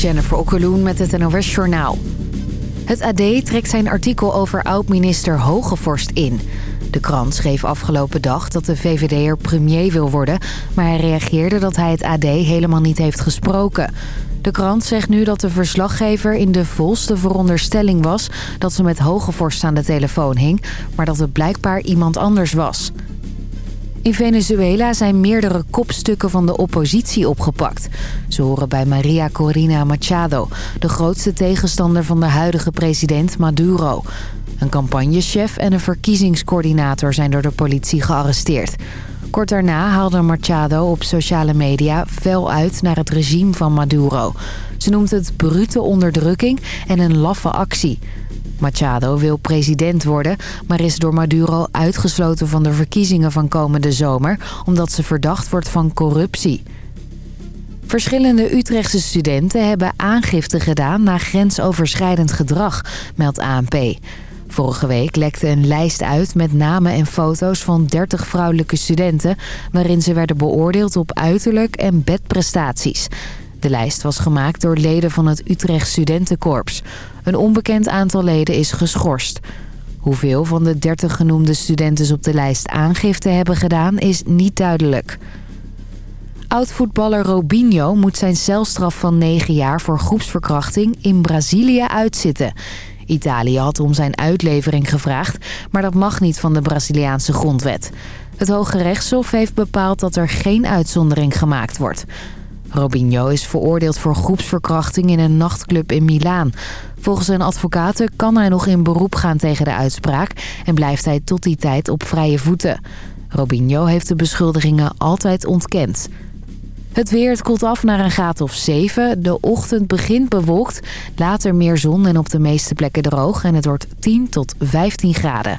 Jennifer Okkeloen met het NOS Journaal. Het AD trekt zijn artikel over oud-minister Hogevorst in. De krant schreef afgelopen dag dat de VVD'er premier wil worden... maar hij reageerde dat hij het AD helemaal niet heeft gesproken. De krant zegt nu dat de verslaggever in de volste veronderstelling was... dat ze met Hogevorst aan de telefoon hing... maar dat het blijkbaar iemand anders was. In Venezuela zijn meerdere kopstukken van de oppositie opgepakt. Ze horen bij Maria Corina Machado, de grootste tegenstander van de huidige president Maduro. Een campagnechef en een verkiezingscoördinator zijn door de politie gearresteerd. Kort daarna haalde Machado op sociale media fel uit naar het regime van Maduro. Ze noemt het brute onderdrukking en een laffe actie... Machado wil president worden, maar is door Maduro uitgesloten van de verkiezingen van komende zomer... omdat ze verdacht wordt van corruptie. Verschillende Utrechtse studenten hebben aangifte gedaan na grensoverschrijdend gedrag, meldt ANP. Vorige week lekte een lijst uit met namen en foto's van 30 vrouwelijke studenten... waarin ze werden beoordeeld op uiterlijk en bedprestaties. De lijst was gemaakt door leden van het Utrecht Studentenkorps. Een onbekend aantal leden is geschorst. Hoeveel van de 30 genoemde studenten op de lijst aangifte hebben gedaan is niet duidelijk. Oud-voetballer Robinho moet zijn celstraf van 9 jaar voor groepsverkrachting in Brazilië uitzitten. Italië had om zijn uitlevering gevraagd, maar dat mag niet van de Braziliaanse grondwet. Het Hoge Rechtshof heeft bepaald dat er geen uitzondering gemaakt wordt. Robinho is veroordeeld voor groepsverkrachting in een nachtclub in Milaan. Volgens zijn advocaten kan hij nog in beroep gaan tegen de uitspraak... en blijft hij tot die tijd op vrije voeten. Robinho heeft de beschuldigingen altijd ontkend. Het weer, het koelt af naar een graad of 7. De ochtend begint bewolkt, later meer zon en op de meeste plekken droog... en het wordt 10 tot 15 graden.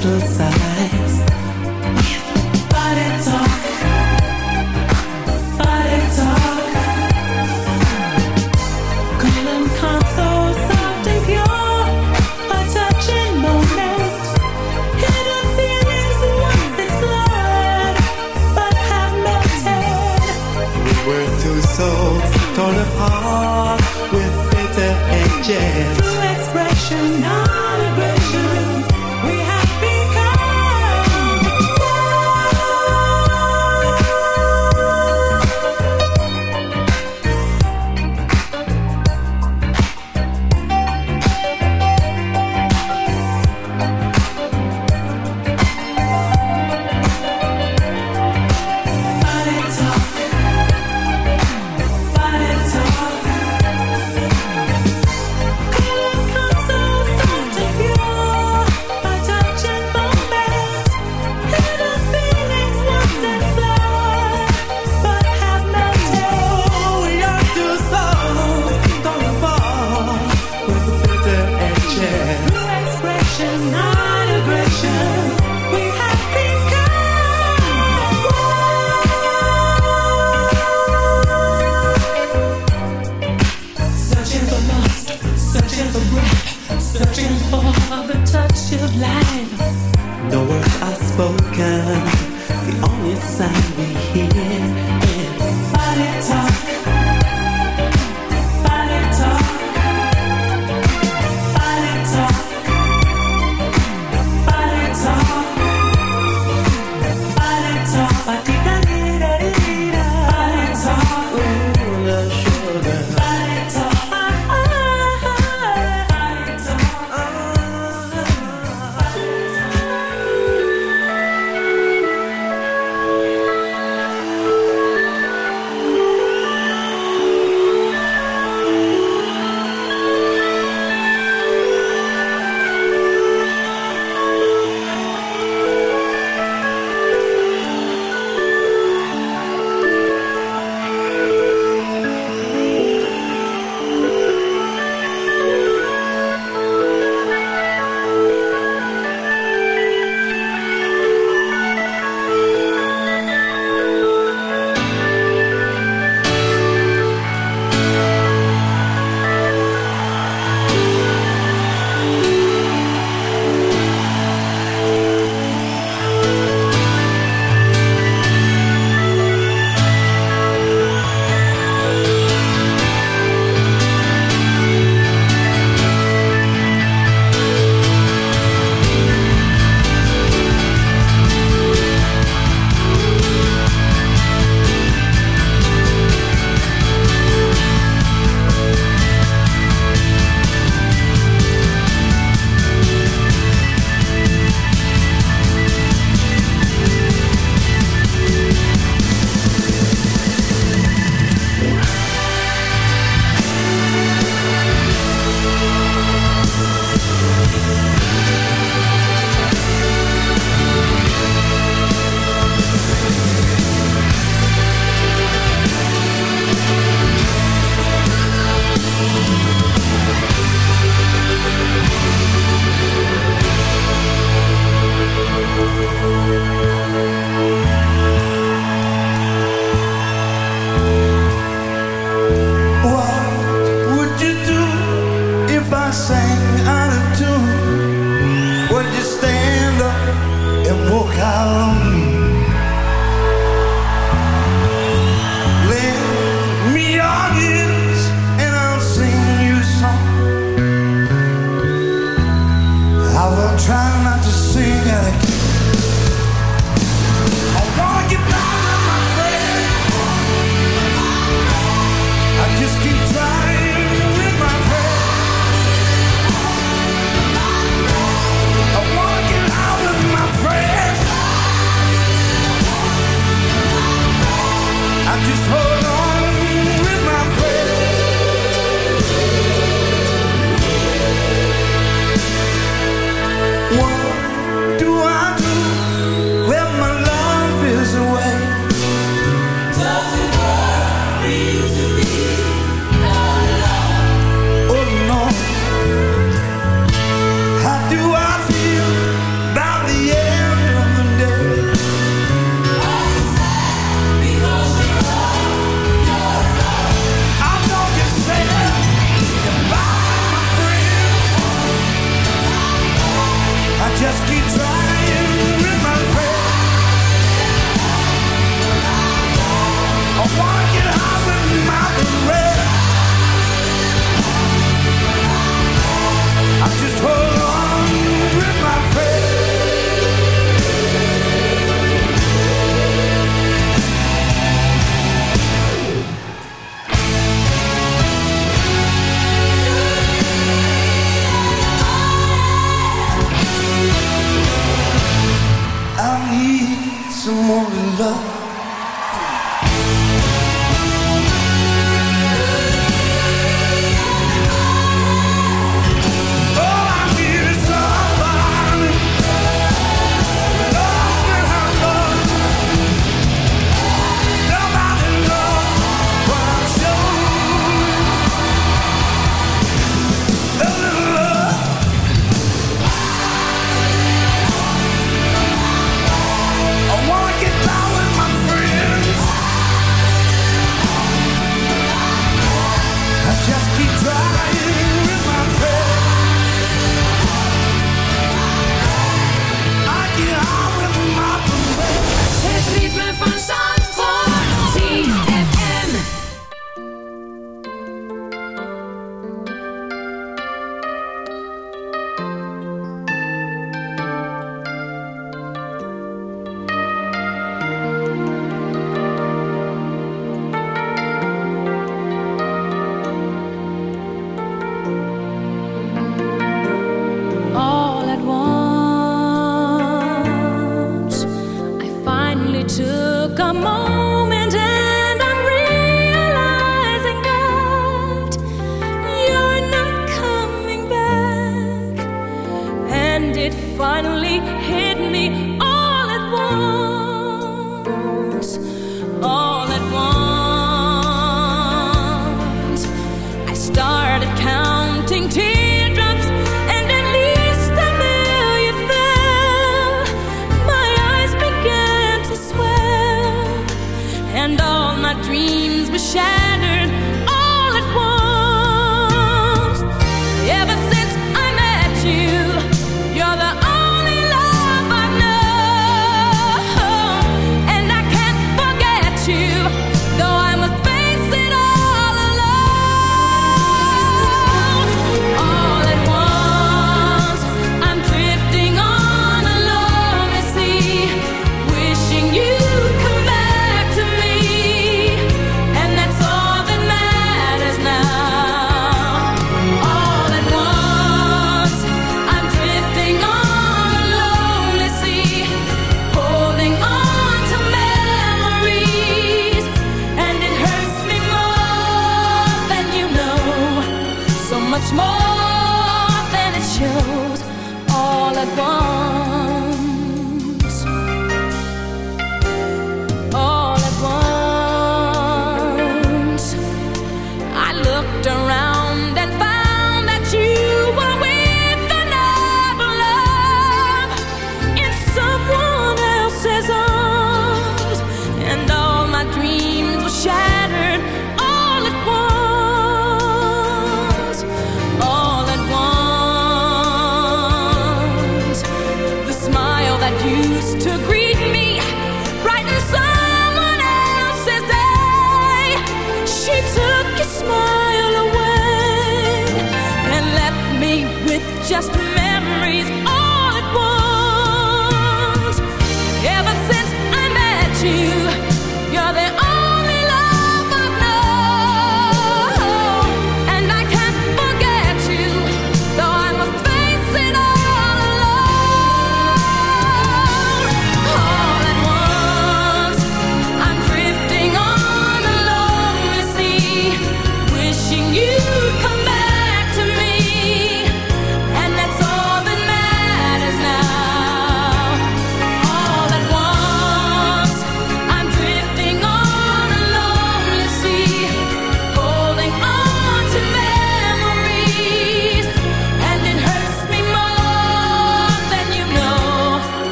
True expression,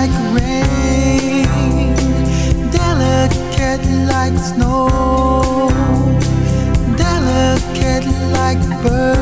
and vain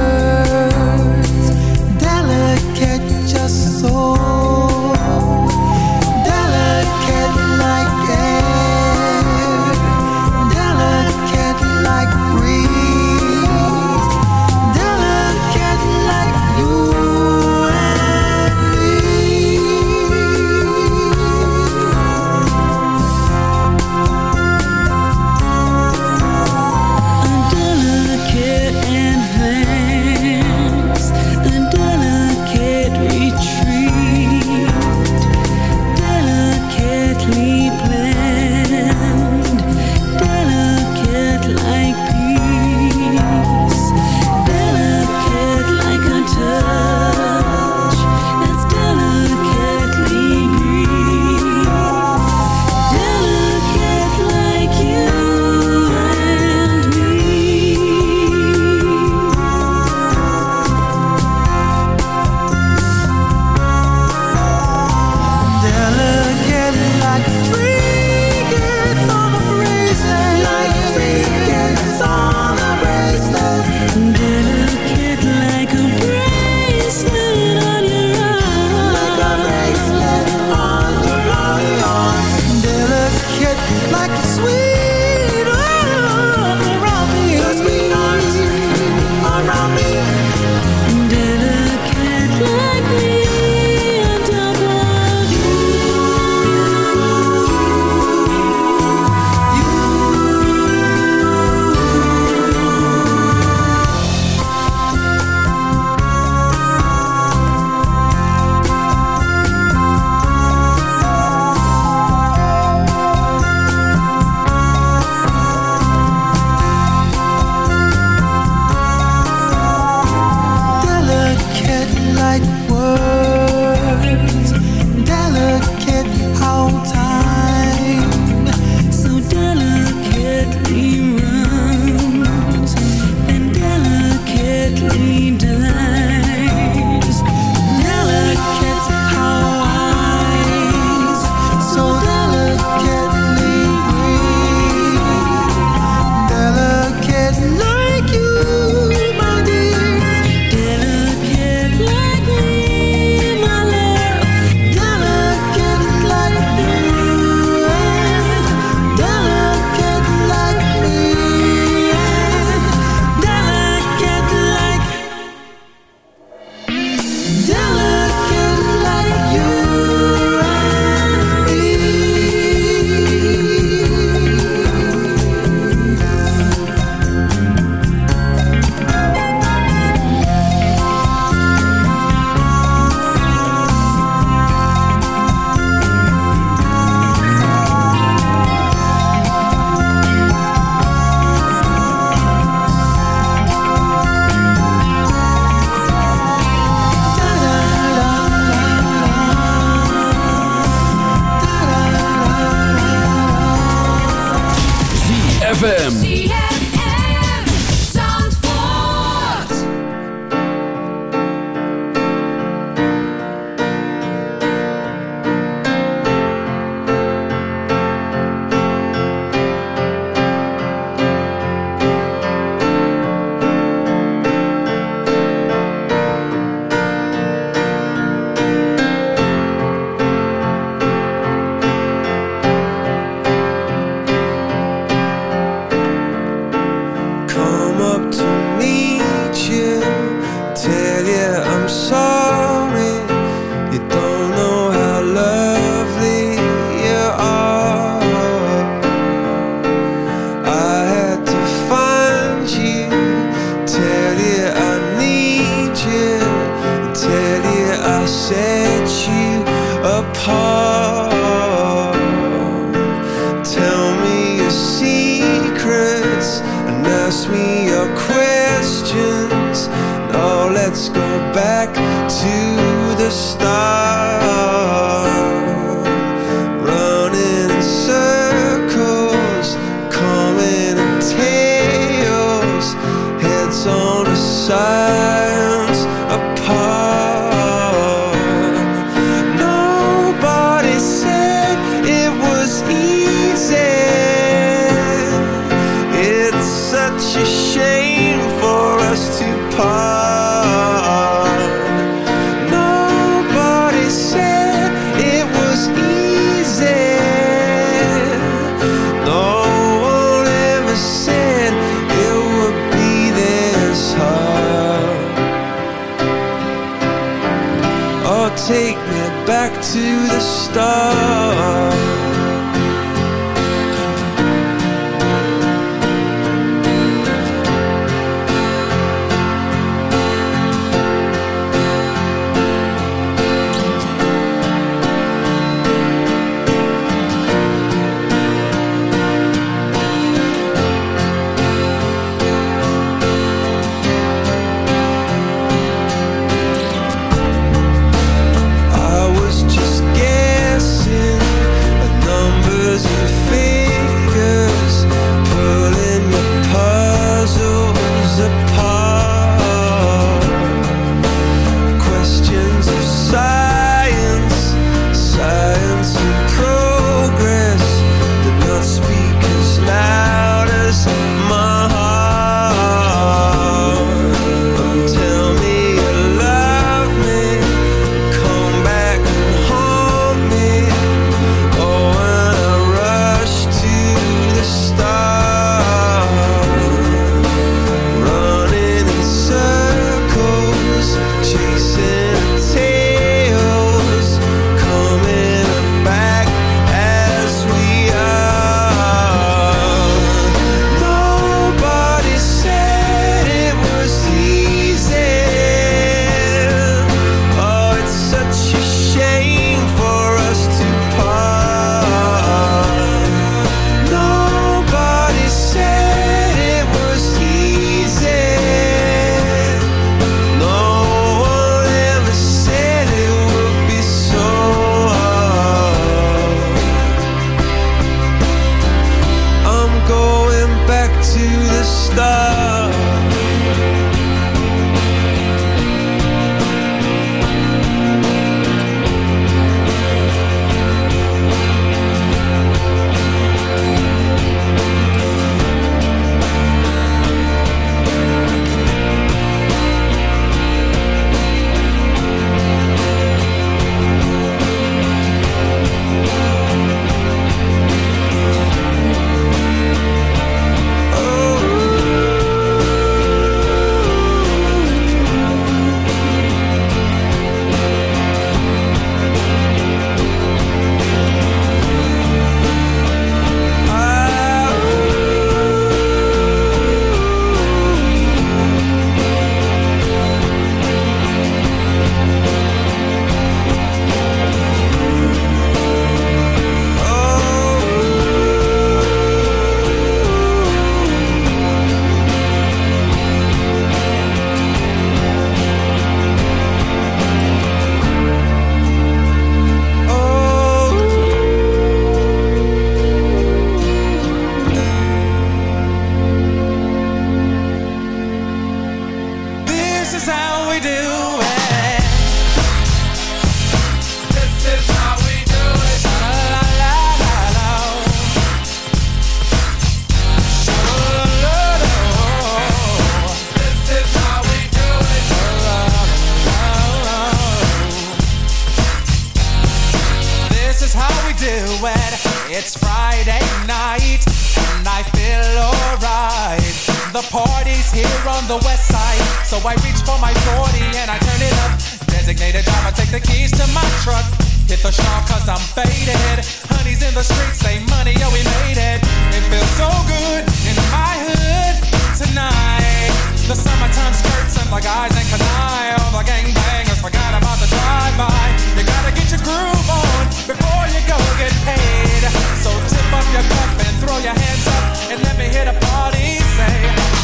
the guys ain't canine. All the gangbangers forgot about the drive-by. You gotta get your groove on before you go get paid. So tip up your cup and throw your hands up and let me hit a party. Say,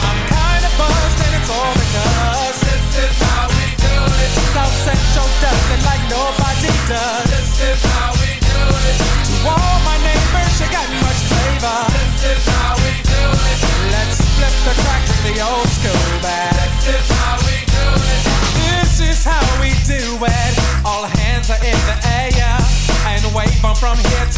I'm kinda buzzed and it's all because this is how we do it. South Central does it like nobody does. This is how we do it. To all my neighbors, you got much flavor. This is how we do it. Let's flip the crack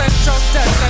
Central does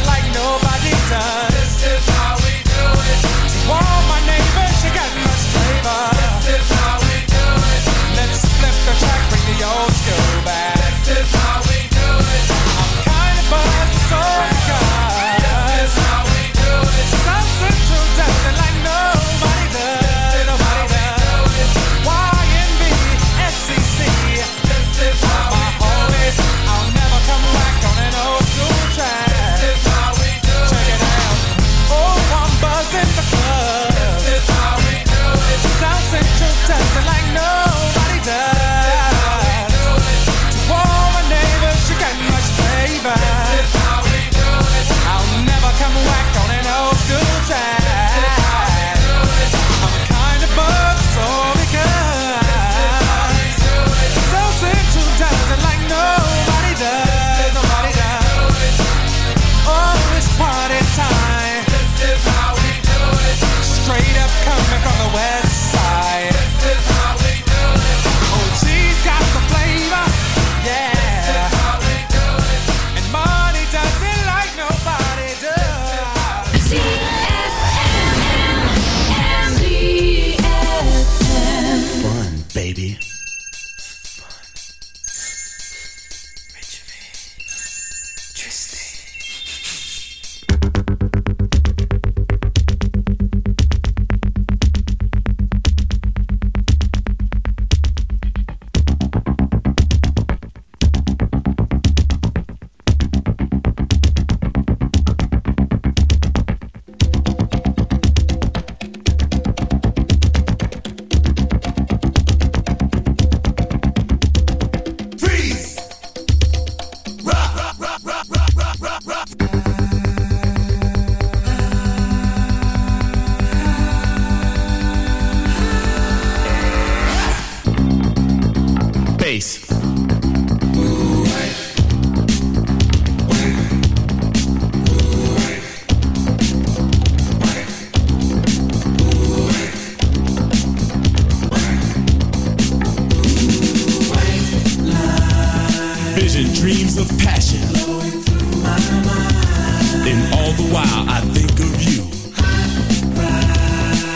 while I think of you.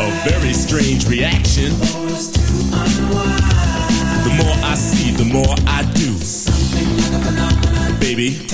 A very strange reaction. The more I see, the more I do. Baby.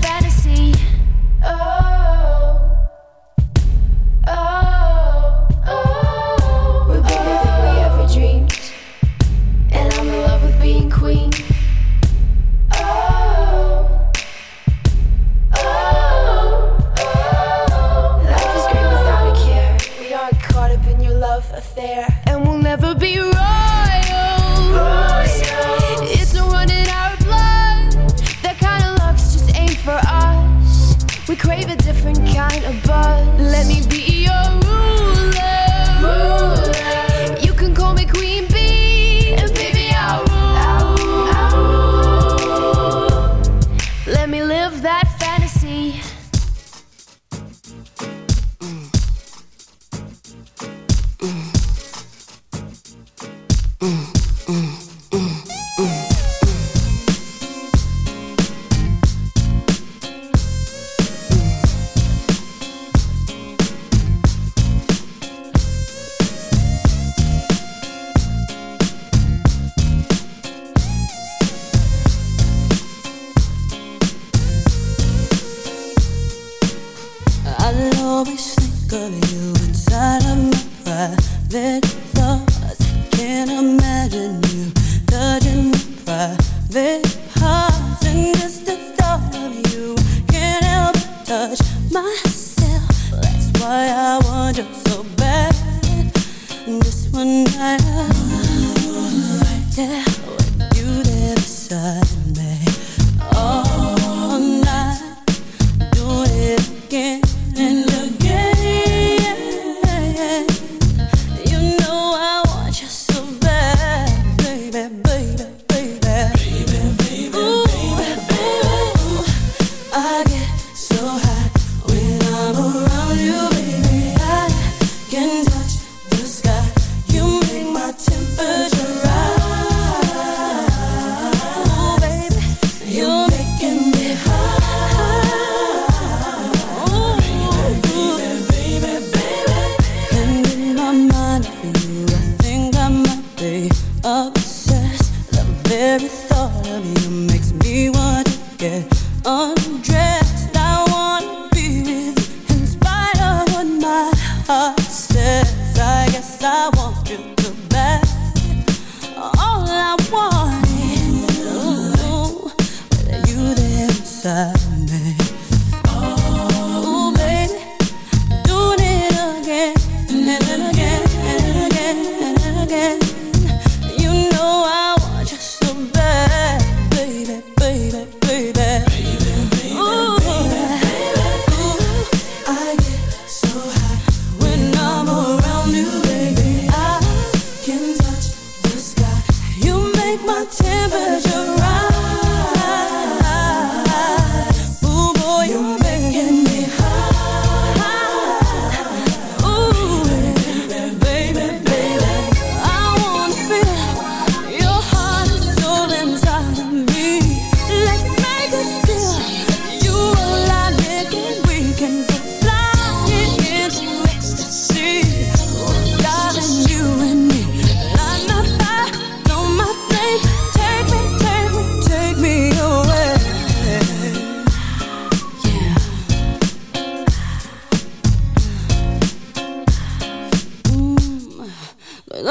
That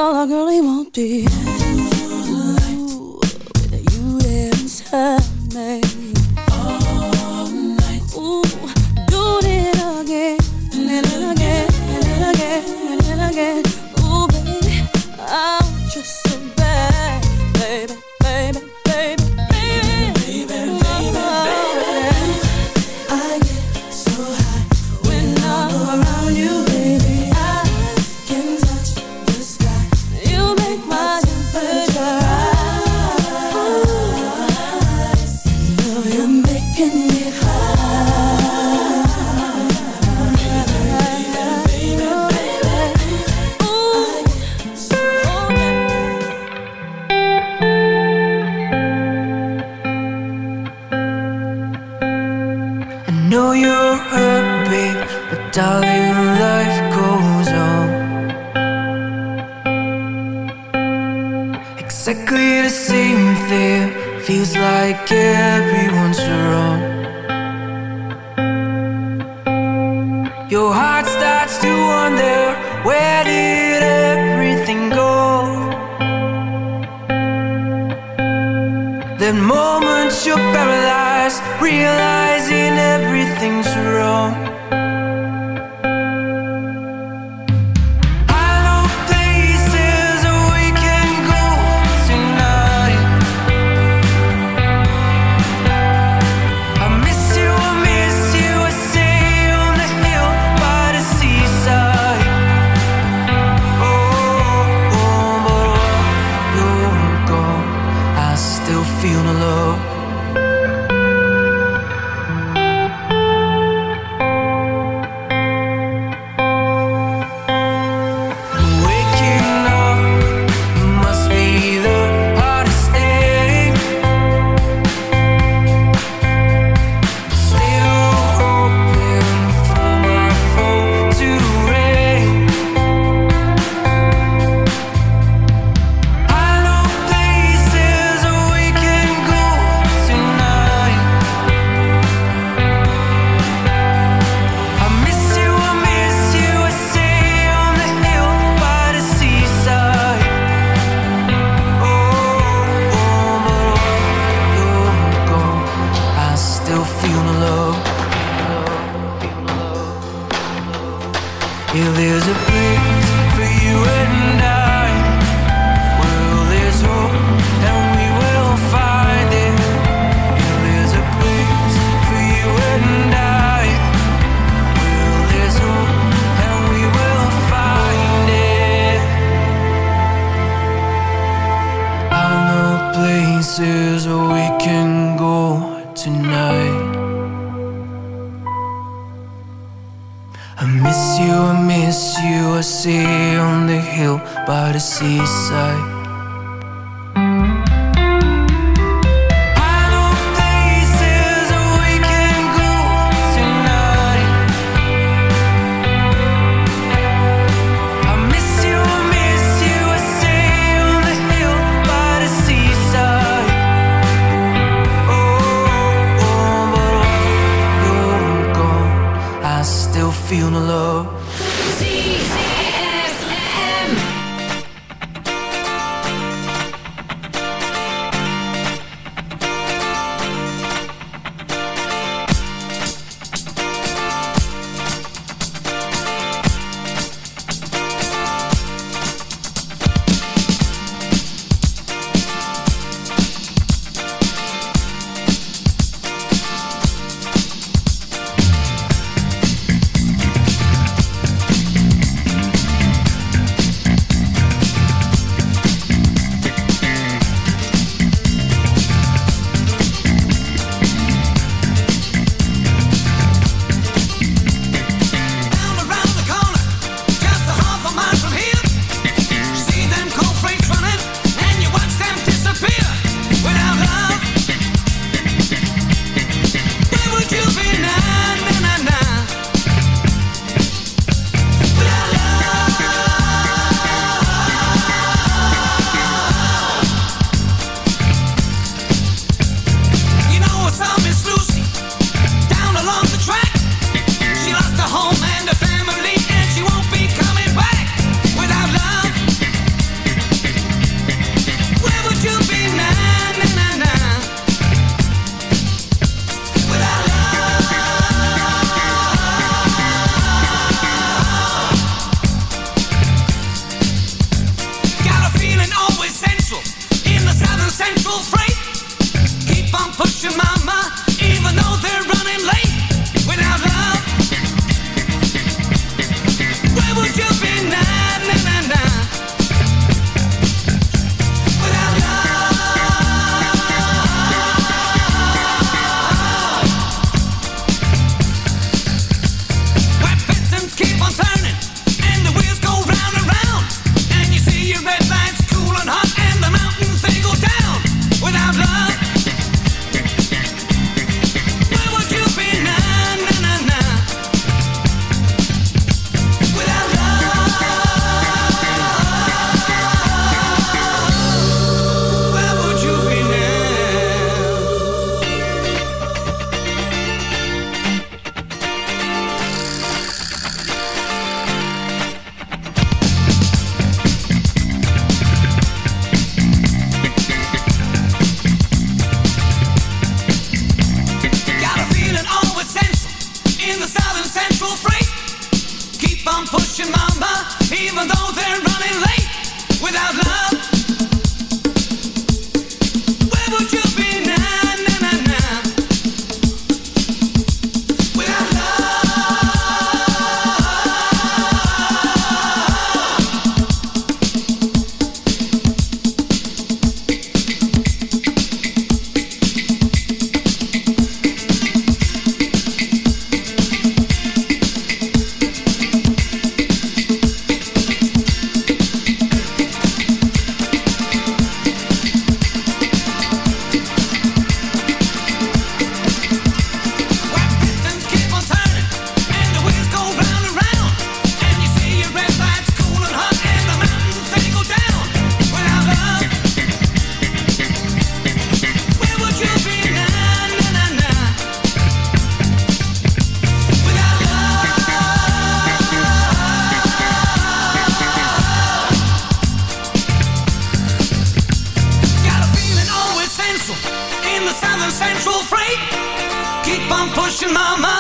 all a girlie won't be. Mama, even though they're late without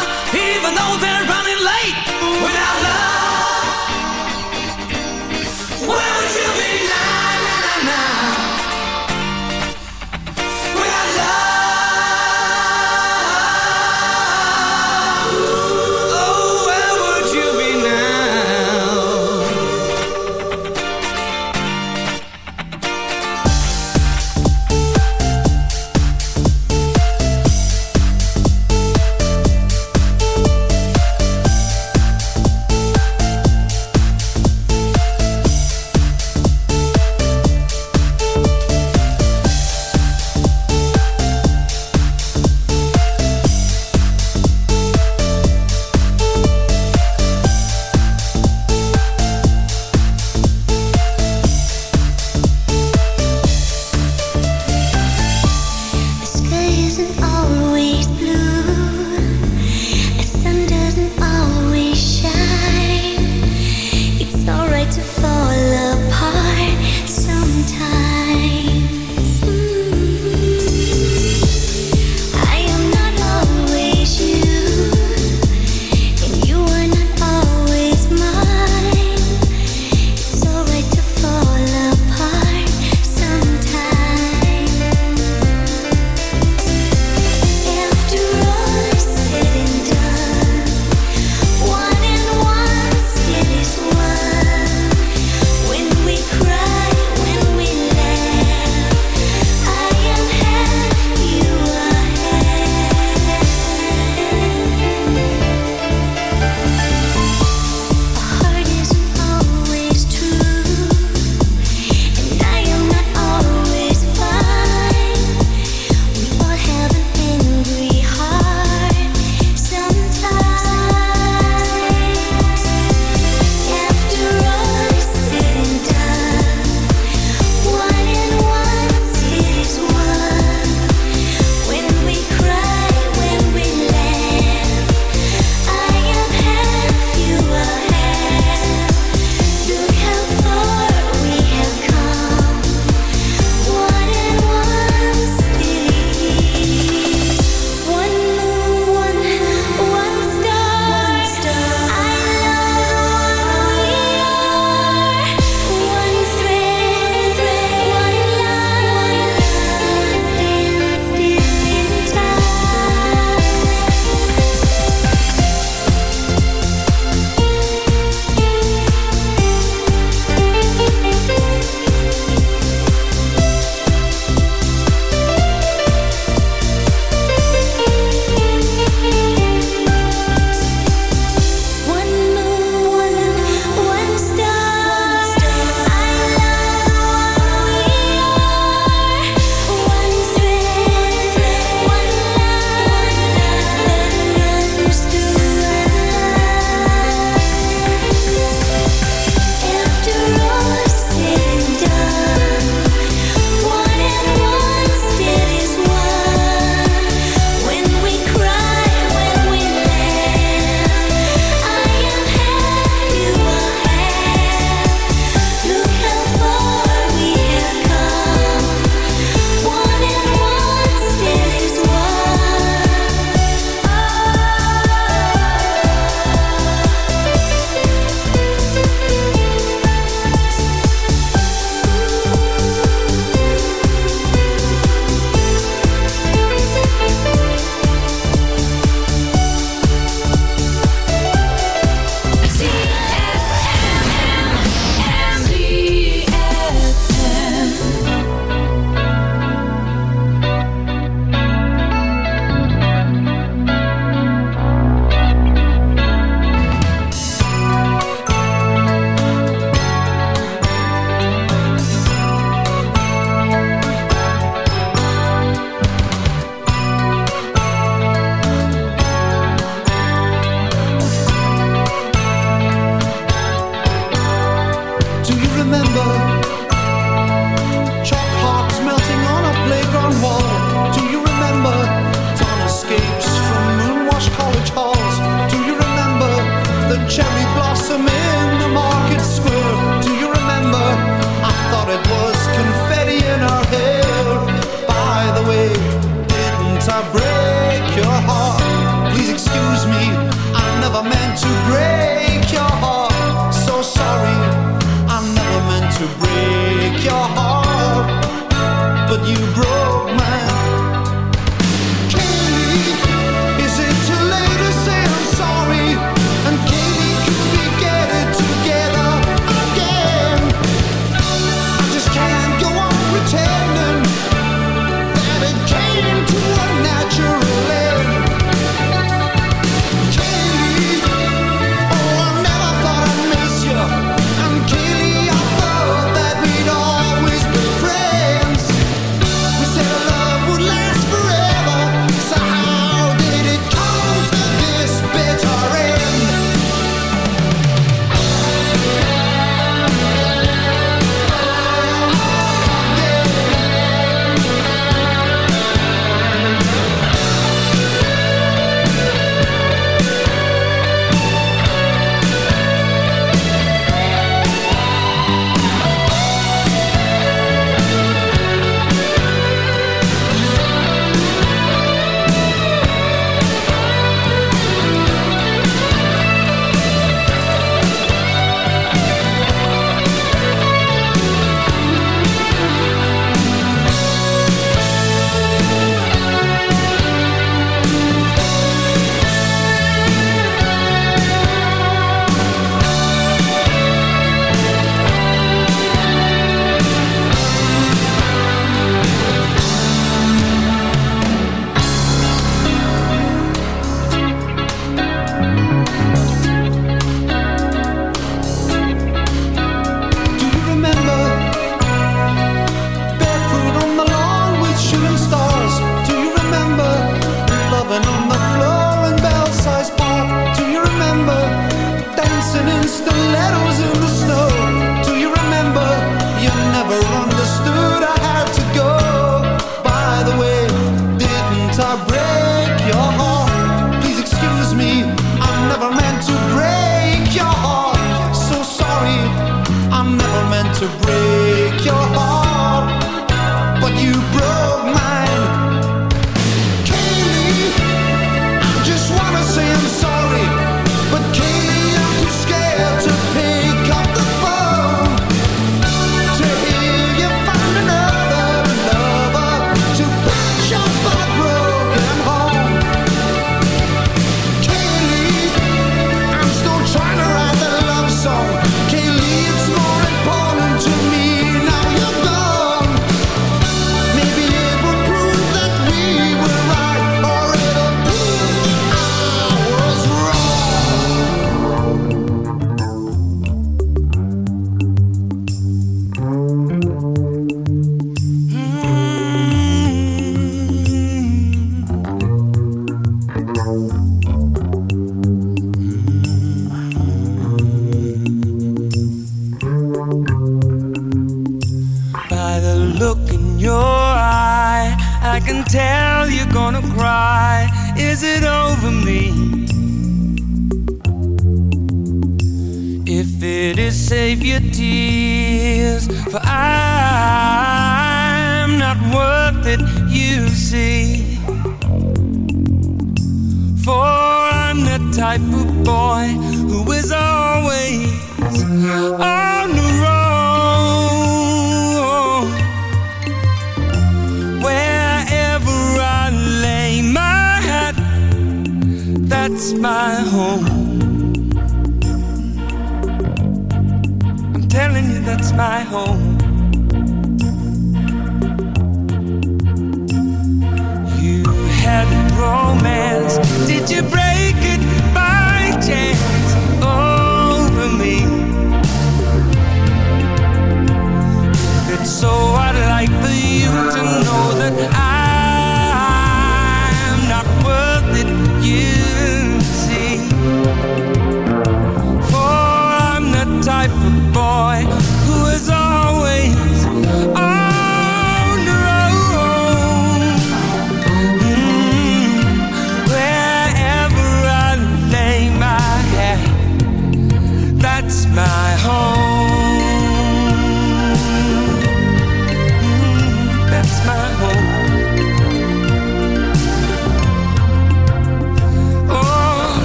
where